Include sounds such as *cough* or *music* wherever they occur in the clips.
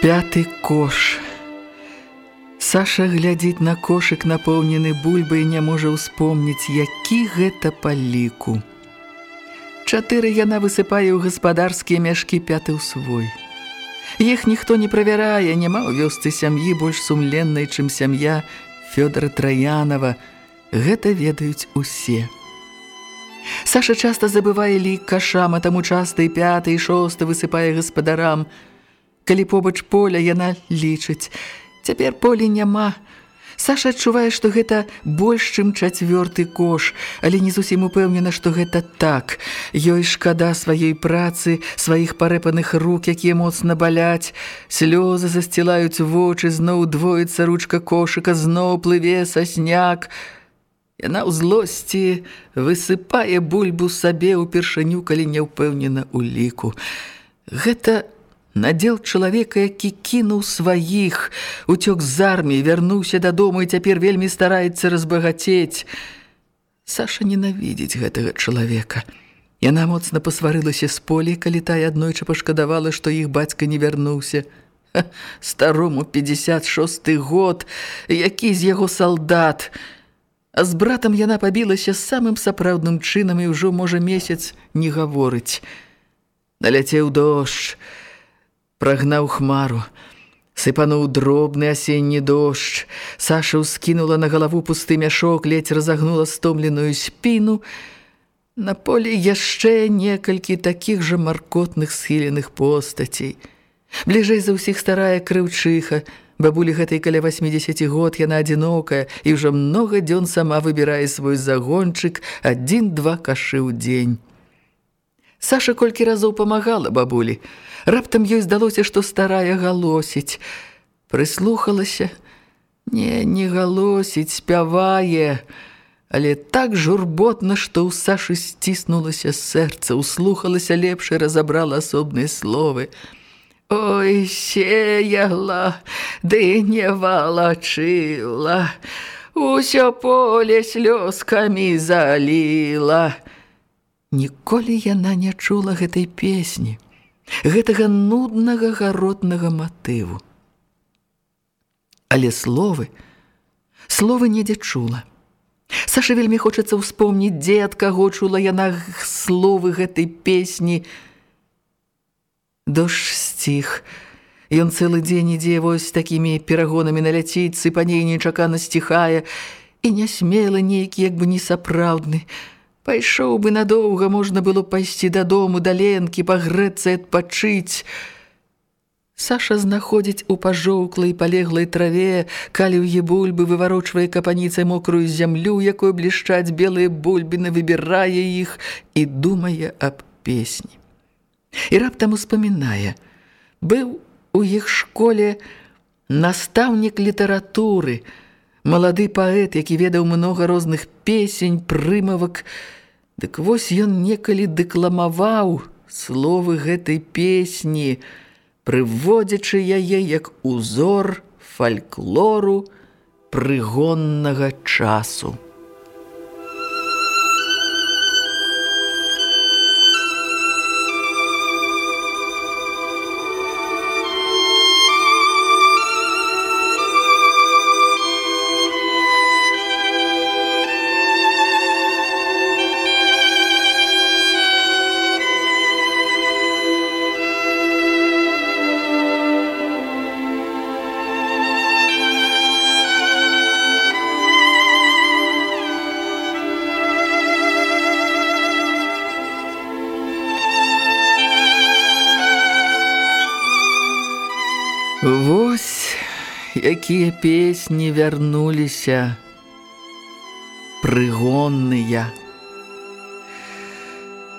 Пяты кош. Саша глядзіць на кошык, напоўнены бульбай, не можа ўспомніць, які гэта па ліку. Чатыры яна высыпае ў гаспадарскія мяшкі пяты ў свой. Іх ніхто не правярае, няма ў вёсцы сям'і больш сумленнай, чым сям'я Фёдора Траянова. Гэта ведаюць усе. Саша часта забывае лік кашам, а таму часта і пяты, і шосты высыпае гаспадарам – Калі побач поля яна лічыць. Цяпер полі няма. Саша адчувае, што гэта больш, чым чацвёрты кош, але не зусім упэўнена, што гэта так. Ёй шкада сваёй працы, сваіх парэпаных рук, якія моцна баляць. Слёзы засцілаюць вочы, зноў двоіцца ручка кошыка, зноў плыве сасняк. Яна ў злосці высыпае бульбу сабе ўпершыню, калі не ўпэўнена ў ліку. Гэта Надзел чалавека, які кінуў сваіх, уцёк з арміі, вярнуўся дадому і цяпер вельмі стараецца разбагацець. Саша ненавідзіць гэтага чалавека. Яна моцна пасварылася з полі, калі тая аднойчы пашкадавала, што іх бацька не вярнуўся. Старому 56 год, які з яго салдат. А з братам яна пабілася самым сапраўдным чынам і ўжо, можа, месяц не гаворыць. Наляцеў дождж, прагнаў хмару. Сыпануў дробны асенні дождж. Саша ўскінула на галаву пусты мяшок, ледзь разагнула стомленую спіну. На полі яшчэ некалькі такіх жа маркотных схіленых постацей. Бліжэй за ўсіх старая крыўчыха. Бабулі гэтай каля 80 год яна адзінокая і ўжо многа дзён сама выбірае свой загончык адзін-два кашы ў дзень. Саша колькі разоў памагала бабулі. Раптам ёй здалося, што старая галосіць. Прыслухалася. Не, не галосіць, спявае. Але так журботна, што ў Сашы сціснулася сэрца, услухалася лепш і разабрала асобныя словы. Ой, сеяла, ды не валачыла, Усё поле слёзкамі заліла. Ніколі яна не чула гэтай песні, гэтага нуднага гаротнага матыву. Але словы, словы недзе чула. Саша вельмі хочацца ўспомніць, дзе ад каго чула яна словы гэтай песні. Дождж сціх. Ён цэлы дзень ідзе вось такімі перагонамі наляціць, сыпаней нечакана сціхае, і нясмела нейкі, як бы несапраўдны, Пайшоў бы надоўга можна было пайсці дадому да ленкі, пагрэцца адпачыць. Саша знаходзіць у пажоўклай палеглай траве, калі ў бульбы выварочвае капаніцай мокрую зямлю, якой блішчаць белыя бульбіны, выбірае іх і думае аб песні. І раптам успамінае: быў у іх школе настаўнік літаратуры, малады паэт, які ведаў многа розных песень, прымавак. Дык вось ён некалі дэкламаваў словы гэтай песні, прыводзячы яе як узор фальклору прыгоннага часу. Якія песні вярнуліся, прыгонныя.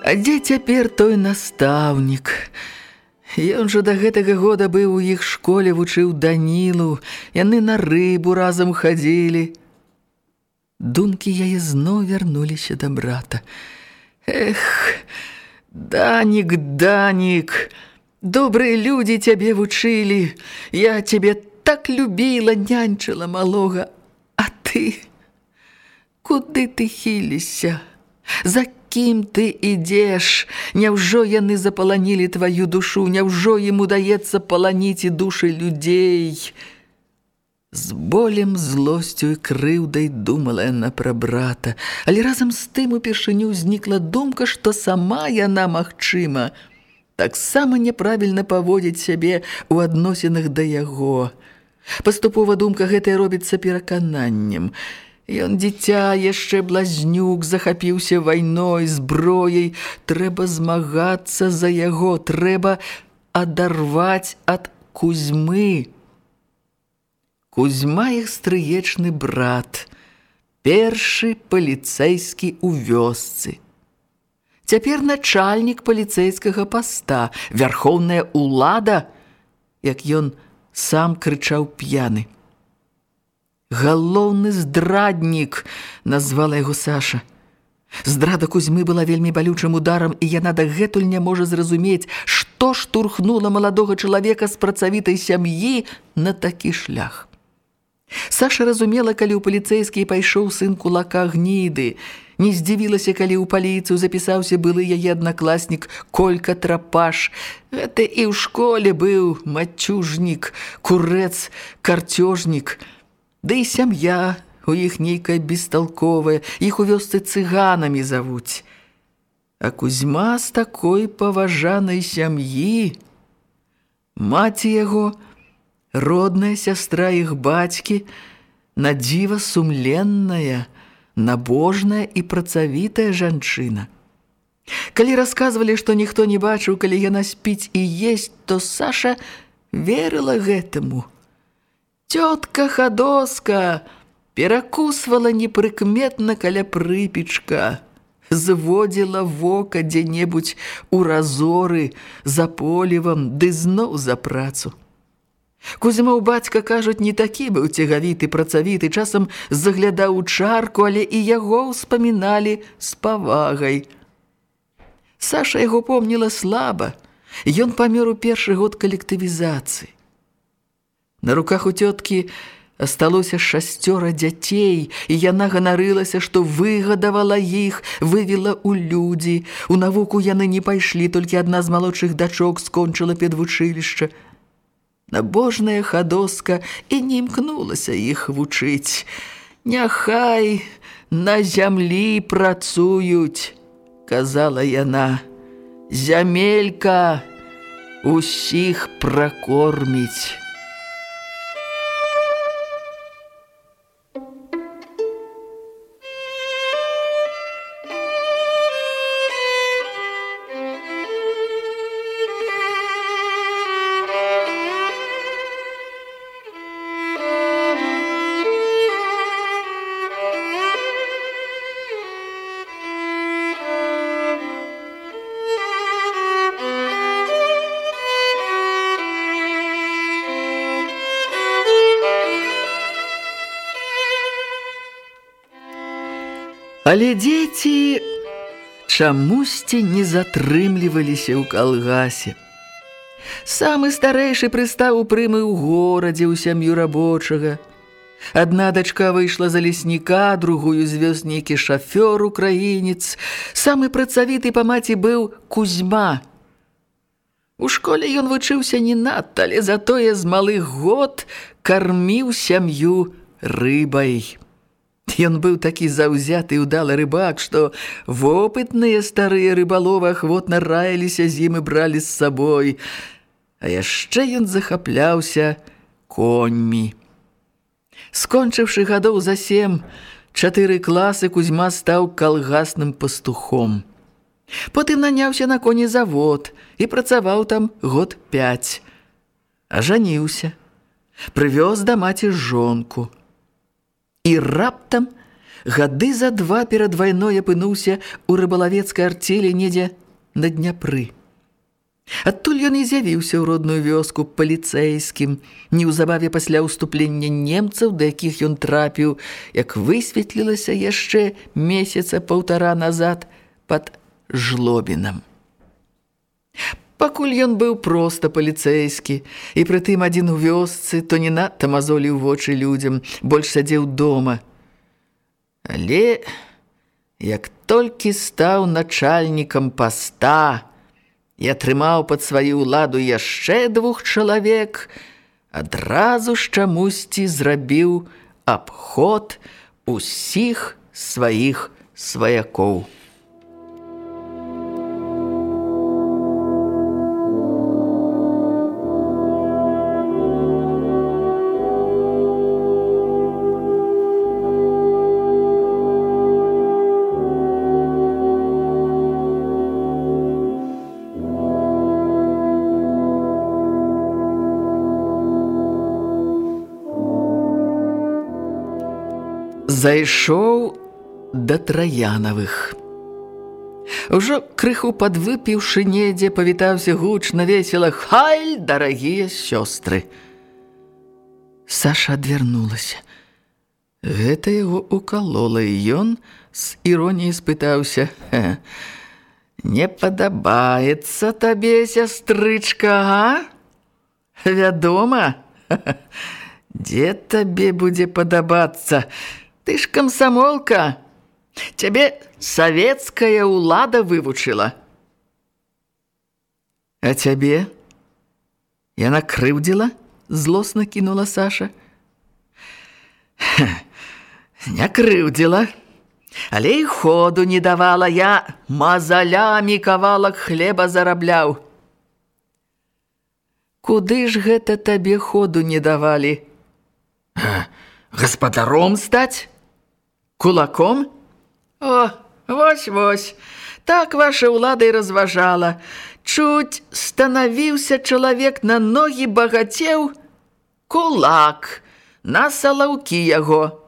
А дзе цяпер той настаўнік? Ён жа да гэтага года быў у іх школе, вучыў Данілу, яны на рыбу разам хадзілі. Думкі яе зноў вярнуліся да брата. Эх, Данік, Данік, добрыя людзі цябе вучылі, я цябе так любіла, нянчыла малога, а ты, куды ты хіліся? За кім ты ідзеш? Няўжо яны запаланілі тваю душу, Няўжо ім удаецца паланіць і душы людзей? З болем, злосцю і крыўдай думала яна пра брата, але разам з тым упершыню ўзнікла думка, што сама яна магчыма, таксама няправільна паводзіць сябе ў адносінах да яго. Паступова думка гэтая робіцца перакананнем. Ён дзіця яшчэ блазнюк захапіўся вайной, зброяй, трэба змагацца за яго, трэба адарваць ад кузьмы. Кузьма іх стрыечны брат, першы паліцэйскі ў вёсцы. Цяпер начальнік паліцэйскага паста, вярхоўная ўлада, як ён сам крычаў п'яны. Галоўны здраднік, назвала яго Саша. Здрада Кузьмы была вельмі балючым ударам, і яна дагэтуль не можа зразумець, што штурхнула маладога чалавека з працавітай сям'і на такі шлях. Саша разумела, калі ў паліцэйскі пайшоў сын кулака гніды. Не здзівілася, калі ў паліцыю запісаўся былы яе аднакласнік Колька Трапаш. Гэта і ў школе быў мацюжнік, курэц, карцёжнік. Ды і сям'я у іх нейкая бесталковая, іх у вёсцы цыганамі завуць. А Кузьма з такой паважанай сям'і. Маці яго – родная сястра іх бацькі, надзіва сумленная, набожная і працавітая жанчына. Калі расказвалі, што ніхто не бачыў, калі яна спіць і есть, то Саша верыла гэтаму. Тётка Хадоска перакусвала непрыкметна каля прыпечка, зводзіла вока дзе-небудзь у разоры за полівам ды зноў за працу. Кузьмоў бацька, кажуць, не такі быў цягавіты, працавіты, часам заглядаў у чарку, але і яго ўспаміналі з павагай. Саша яго помніла слаба. Ён памёр у першы год калектывізацыі. На руках у тёткі асталося шасцёра дзяцей, і яна ганарылася, што выгадавала іх, вывела ў людзі. У навуку яны не пайшлі, толькі адна з малодшых дачок скончыла педвучылішча – Набожная хадоска і не імкнулася іх вучыць. Няхай на зямлі працуюць, казала яна. Зямелька усіх пракорміць. Але дзеці чамусьці не затрымліваліся ў калгасе. Самы старэйшы прыстаў у прымы ў горадзе ў сям'ю рабочага. Адна дачка выйшла за лесніка, другую звёз нейкі шафёр украінец. Самы працавіты па маці быў Кузьма. У школе ён вучыўся не надта, але затое з малых год карміў сям'ю рыбай. Ён быў такі заўзяты і ўдалы рыбак, што вопытныя старыя рыбаловы ахвотна раіліся з ім і бралі з сабой. А яшчэ ён захапляўся коньмі. Скончыўшы гадоў за сем, чатыры класы Кузьма стаў калгасным пастухом. Потым наняўся на конезавод і працаваў там год пяць. ажаніўся, прывёз да маці жонку. І раптам гады за два перад вайной апынуўся ў рыбалавецкай арцелі недзе на Дняпры. Адтуль ён і з'явіўся ў родную вёску паліцэйскім, неўзабаве пасля ўступлення немцаў, да якіх ён трапіў, як высветлілася яшчэ месяца паўтара назад пад жлобінам. Пакуль ён быў проста паліцэйскі, і прытым адзін у вёсцы, то не надта мазоліў вочы людзям, больш сядзеў дома. Але, як толькі стаў начальнікам паста, і атрымаў пад сваю ўладу яшчэ двух чалавек, адразу ж чамусьці зрабіў абход усіх сваіх сваякоў. Зайшоў да траянавых. Ужо крыху падвыпіўшы недзе, павітаўся гучна весела: "Хай, дарагія сёстры!" Саша адвярнулася. Гэта яго укалола, і ён з іроніяй спытаўся: "Не падабаецца табе, сястрычка, а? Вядома, *laughs* дзе табе будзе падабацца?" Ты ж комсомолка. Тебе советская улада вывучила. А тебе? Я накрывдила? Злостно кинула Саша. Не крывдила. Але і ходу не давала я, мазалямі кавалак хлеба зарабляў. Куды ж гэта табе ходу не давалі? Гаспадаром стаць? Кулаком? О, вось-вось, так ваша ўлада і разважала. Чуць станавіўся чалавек на ногі багацеў, кулак, на салаўкі яго.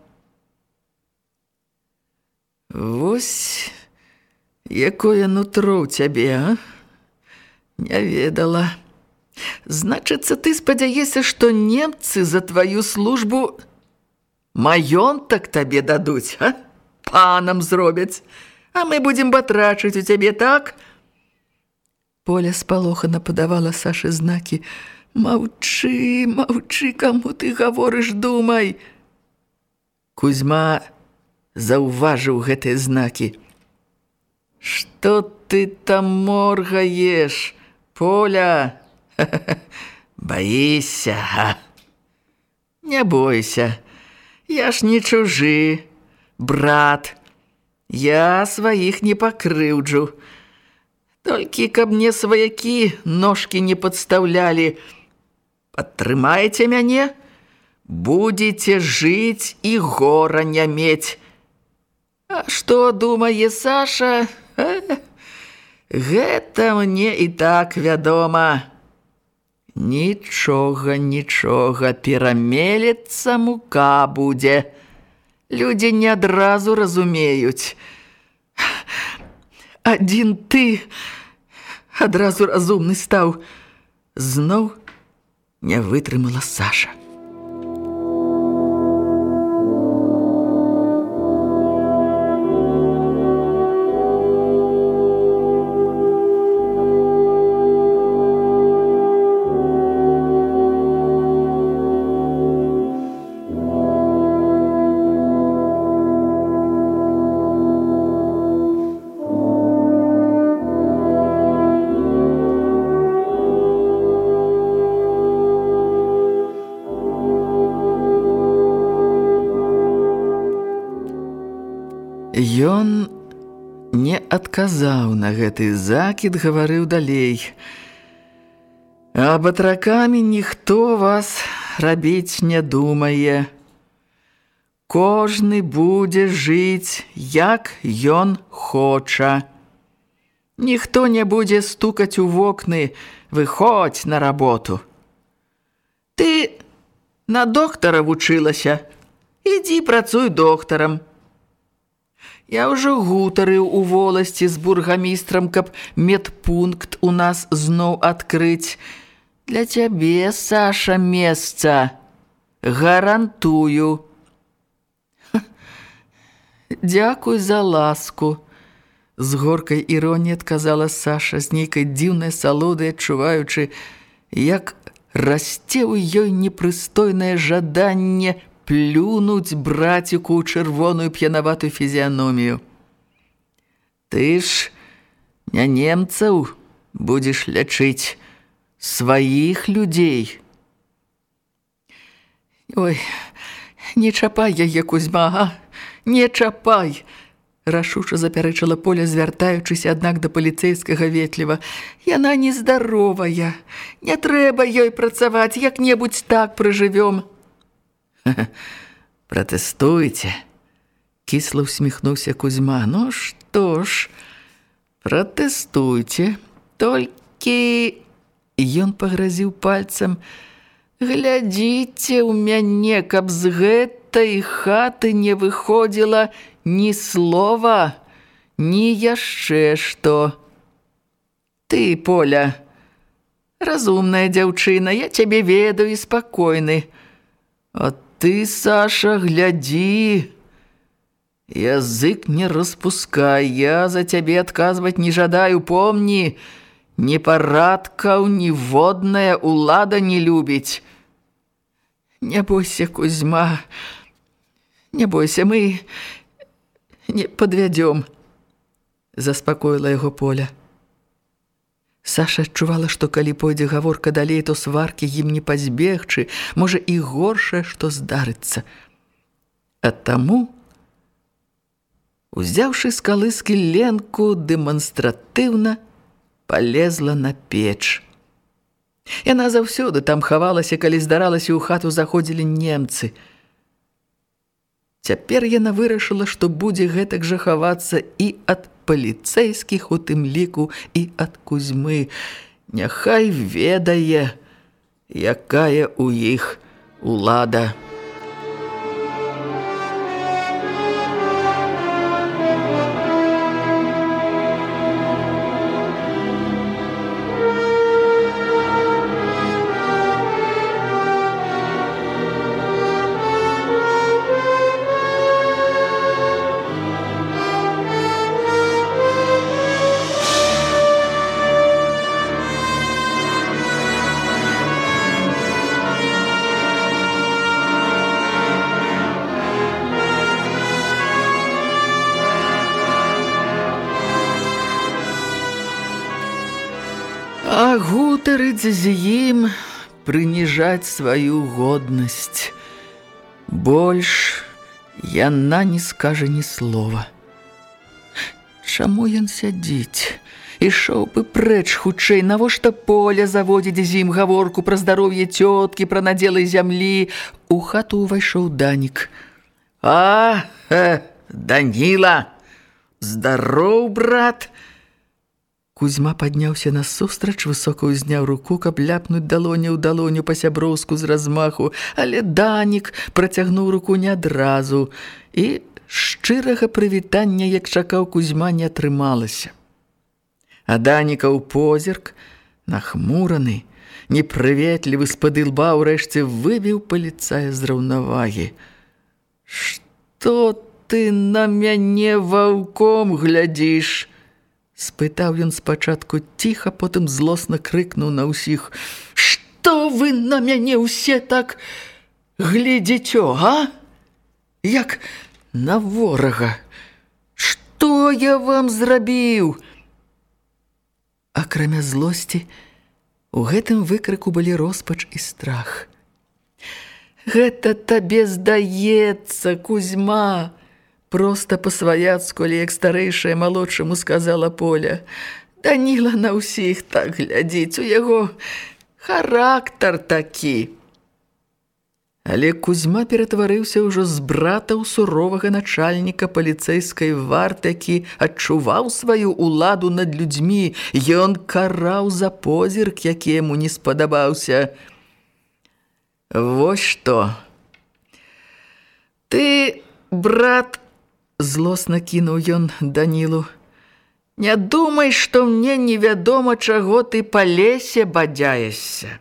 Вось, якое нутро ў цябе, а? Не ведала. Значыцца, ты спадзяешся, што немцы за тваю службу маёнтак табе дадуць, а? панам зробяць, а мы будзем батрачыць у цябе так. Поля спалохана падавала Сашы знакі: Маўчы, маўчы, каму ты гаворыш, думай. Кузьма заўважыў гэтыя знакі. Што ты там моргаеш, Поля? *laughs* Баіся? Не бойся. Я ж не чужы, брат. Я сваіх не пакрыўджу. Толькі каб мне сваякі ножкі не падстаўлялі. Падтрымайце мяне, будзеце жыць і гора не мець. А што думае Саша? Гэта мне і так вядома. Нічога, нічога, перамелецца мука будзе. Людзі не адразу разумеюць. Адзін ты адразу разумны стаў. Зноў не вытрымала Саша. Адказаў на гэты закід, гаварыў далей. А батракамі ніхто вас рабіць не думае. Кожны будзе жыць, як ён хоча. Ніхто не будзе стукаць у вокны, выходзь на работу. Ты на доктара вучылася. Ідзі працуй доктарам. Я ўжо гутарыў у воласці з бургамістрам, каб медпункт у нас зноў адкрыць. Для цябе, Саша, месца. Гарантую. Дзякуй за ласку. З горкай іроніі адказала Саша з нейкай дзіўнай салодай, адчуваючы, як расце ў ёй непрыстойнае жаданне плюнуць браціку ў чырвоную п'янаватую фізіяномію. Ты ж не немцаў будзеш лячыць сваіх людзей. Ой, не чапай яе, Кузьма, а? Не чапай! Рашуша запярэчыла поля, звяртаючыся, аднак да паліцэйскага ветліва. Яна нездаровая. Не трэба ёй працаваць, як-небудзь так прыжывём. *laughs* Пратэстуйце. Кісла усміхнуўся Кузьма. Ну што ж, пратэстуйце. Толькі ён пагразіў пальцам. Глядзіце ў мяне, каб з гэтай хаты не выходзіла ні слова, ні яшчэ што. Ты, Поля, разумная дзяўчына, я цябе ведаю і спакойны. А ты, Саша, глядзі. Язык не распускай, я за цябе адказваць не жадаю, помні, ні парадкаў, ніводная ўлада не любіць. Не бойся, Кузьма, не бойся, мы не падвядём, заспакоіла яго поля. Саша адчувала, што калі пойдзе гаворка далей, то сваркі ім не пазбегчы, можа і горшае, што здарыцца. А таму, узяўшы з калыскі ленку, дэманстратыўна полезла на печ. Яна заўсёды там хавалася, калі здаралася ў хату заходзілі немцы. Цяпер яна вырашыла, што будзе гэтак жа хавацца і ад паліцэйскіх у тым ліку і ад кузьмы. Няхай ведае, якая ў іх улада. А гутарыць з ім, прыніжаць сваю годнасць. Больш яна не скажа ні слова. Чаму ён сядзіць? Ішоў бы прэч хутчэй, навошта поля заводзіць з ім гаворку пра здароўе цёткі, пра надзелы зямлі. У хату ўвайшоў Данік. А, э, Даніла! Здароў, брат! Кузьма падняўся насустрач, высока ўзняў руку, каб ляпнуць далоню ў далоню па-сяброўску з размаху, але Данік працягнуў руку не адразу, і шчырага прывітання, як чакаў Кузьма, не атрымалася. А Даніка ў позірк, нахмураны, непрыветлівы з-пад лба ўрэшце выбіў паліцая з раўнавагі. «Што ты на мяне ваўком глядзіш?» Спытаў ён спачатку ціха, потым злосна крыкнуў на ўсіх: « Што вы на мяне ўсе так глядзіцё, а? Як на ворага? Што я вам зрабіў? Акрамя злосці, у гэтым выкрыку былі роспач і страх. Гэта табе здаецца, Кузьма, Проста па-сваяцку, але як старэйшая малодшаму сказала Поля. Даніла на ўсіх так глядзіць, у яго характар такі. Але Кузьма ператварыўся ўжо з брата ў суровага начальніка паліцэйскай варты, які адчуваў сваю ўладу над людзьмі. Ён караў за позірк, які яму не спадабаўся. Вось што. Ты, брат, злосна кінуў ён Данілу. Не думай, што мне невядома, чаго ты па лесе бадзяешся.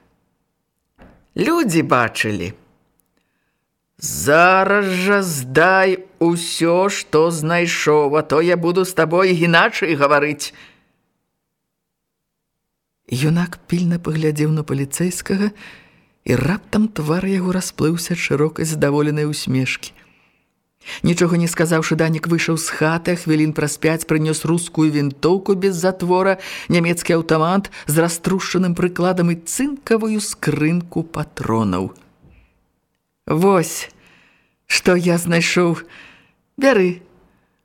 Людзі бачылі. Зараз жа здай усё, што знайшоў, а то я буду з табой іначай гаварыць. Юнак пільна паглядзеў на паліцэйскага, і раптам твар яго расплыўся шырокай задаволенай усмешкі. Нічога не сказаўшы, Данік выйшаў з хаты, хвілін праз пяць прынёс рускую вінтоўку без затвора, нямецкі аўтамат з раструшчаным прыкладам і цынкавую скрынку патронаў. «Вось, што я знайшоў. Бяры!»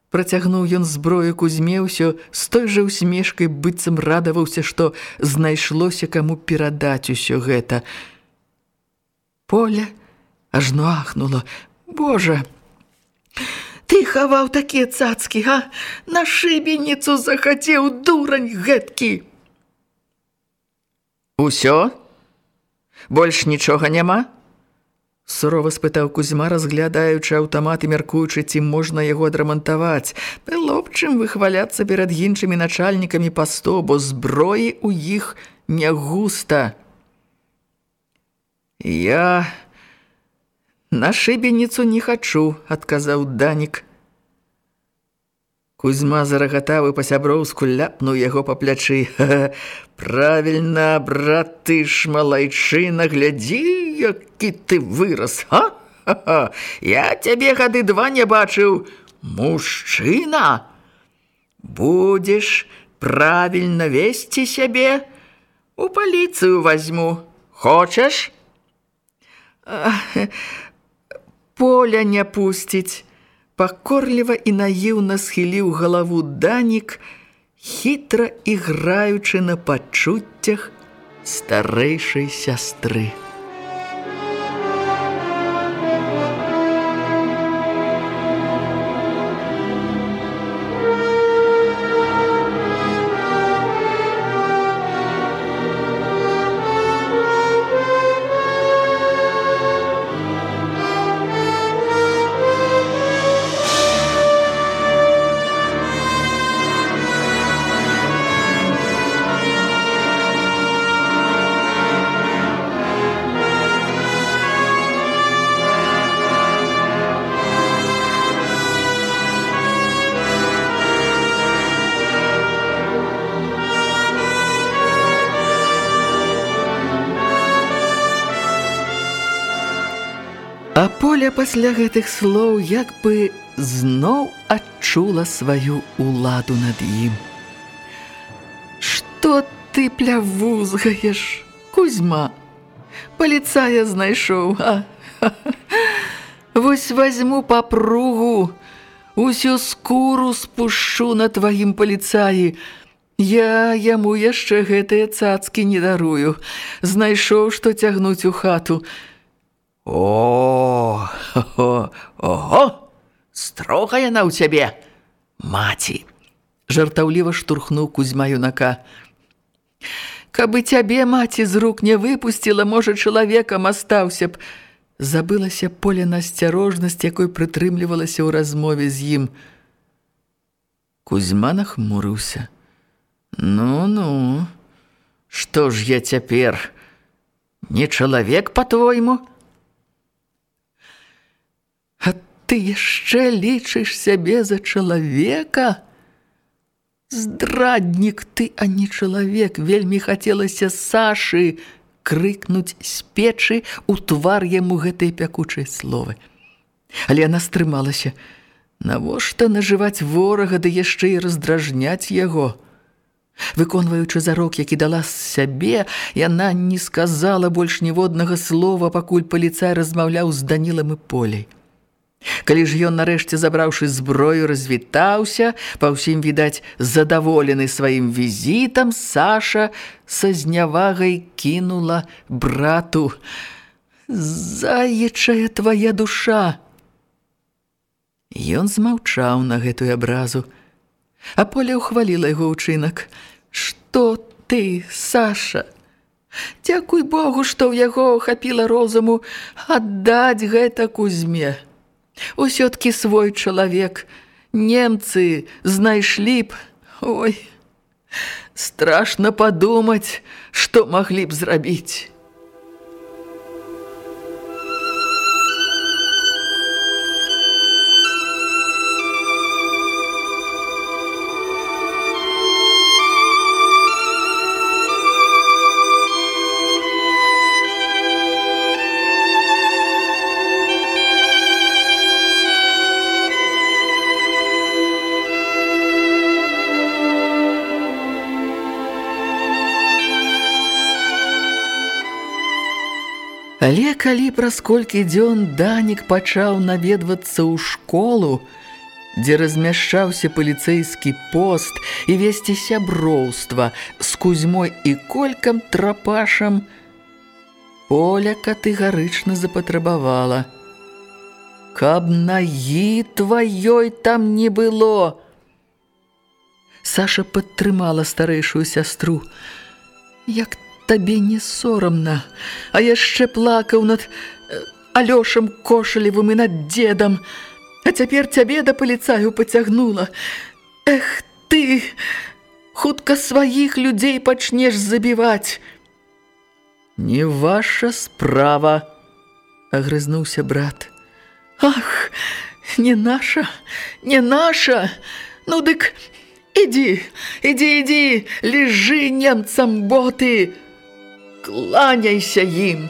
Працягнуў ён зброю кузьме ўсё з той жа усмешкай быццам радаваўся, што знайшлося каму перадаць усё гэта. Поля ажно ахнула. «Божа!» Ты хаваў такія цацкі, а? На шыбеніцу захацеў дурань гэткі. Усё? Больш нічога няма? Сурова спытаў Кузьма, разглядаючы аўтамат і мяркуючы, ці можна яго адрамантаваць. Было б чым выхваляцца перад іншымі начальнікамі пасто, бо зброі ў іх не густа. Я... На шыбеніцу не хачу, адказаў Данік. Кузьма зарагатаў і па-сяброўску ляпнуў яго па плячы. Правільна, брат, ты ж малайчына, глядзі, які ты вырас, ха? Я цябе гады два не бачыў. Мужчына, будзеш правільна весці сябе? У паліцыю возьму. Хочаш? Поля не пусціць. Пакорліва і наіўна схіліў галаву Данік, хітра іграючы на пачуццях старэйшай сястры. Поля пасля гэтых слоў як бы зноў адчула сваю ўладу над ім. Што ты плявузгаеш, Кузьма? Паліцая знайшоў, а? *laughs* Вось возьму папругу, усю скуру спушчу на тваім паліцаі. Я яму яшчэ гэтыя цацкі не дарую. Знайшоў, што цягнуць у хату. О, о, *laughs* ого, строга яна ў цябе, маці, жартаўліва штурхнуў Кузьма юнака. Каб і цябе, маці, з рук не выпусціла, можа, чалавекам астаўся б. Забылася поле на асцярожнасць, якой прытрымлівалася ў размове з ім. Кузьма нахмурыўся. Ну-ну, што ж я цяпер? Не чалавек, па-твойму? А ты яшчэ лічыш сябе за чалавека? Здраднік ты, а не чалавек, вельмі хацелася Сашы крыкнуць з печы у твар яму гэтай пякучай словы. Але яна стрымалася. Навошта нажываць ворага, ды яшчэ і раздражняць яго? Выконваючы зарок, які дала з сябе, яна не сказала больш ніводнага слова, пакуль паліцай размаўляў з Данілам і полей. Калі ж ён нарэшце забраўшы зброю развітаўся, па ўсім відаць задаволены сваім візітам, Саша са знявагай кінула брату: Заечая твая душа. Ён змаўчаў на гэтую абразу, а поле ўхваліла яго ўчынак: Што ты, Саша? Дзякуй Богу, што ў яго хапіла розуму аддаць гэта кузьме. Усё-ткі свой чалавек. Немцы знайшлі б, ой, страшна падумаць, што маглі б зрабіць. Калі праз колькі дзён данік пачаў наведвацца ў школу, дзе размяшчаўся паліцэйскі пост і весці сяброўства з кузьмой і колькам трапашам, Поля катэгарычна запатрабавала. Каб нагі тваёй там не было. Саша падтрымала старэйшую сястру. Як табе не сорамна, а яшчэ плакаў над э, Алёшам кошалевым і над дзедам, а цяпер цябе да паліцаю пацягнула. Эх ты, хутка сваіх людзей пачнеш забіваць. Не ваша справа, агрызнуўся брат. Ах, не наша, не наша. Ну дык ідзі, ідзі, ідзі, лежы немцам боты кланяйся ім.